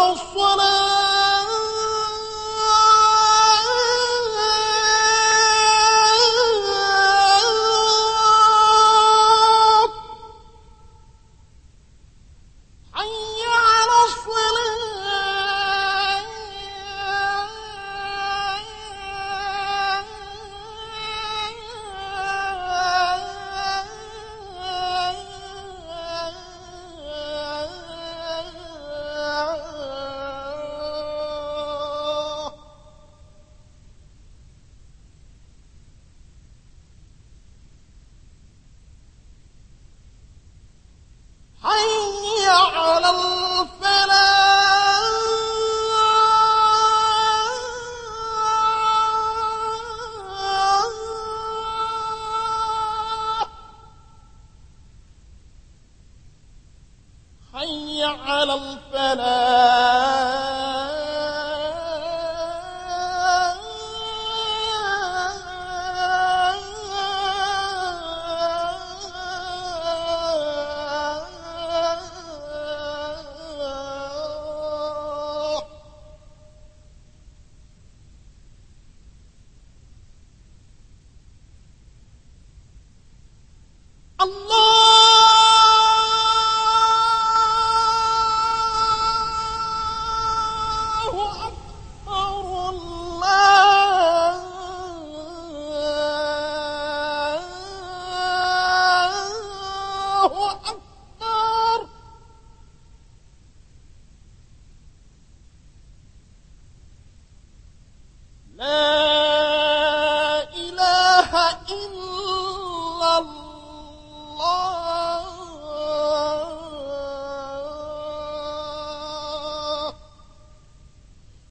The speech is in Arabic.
الصلاة على الفلاح. الله Yeah.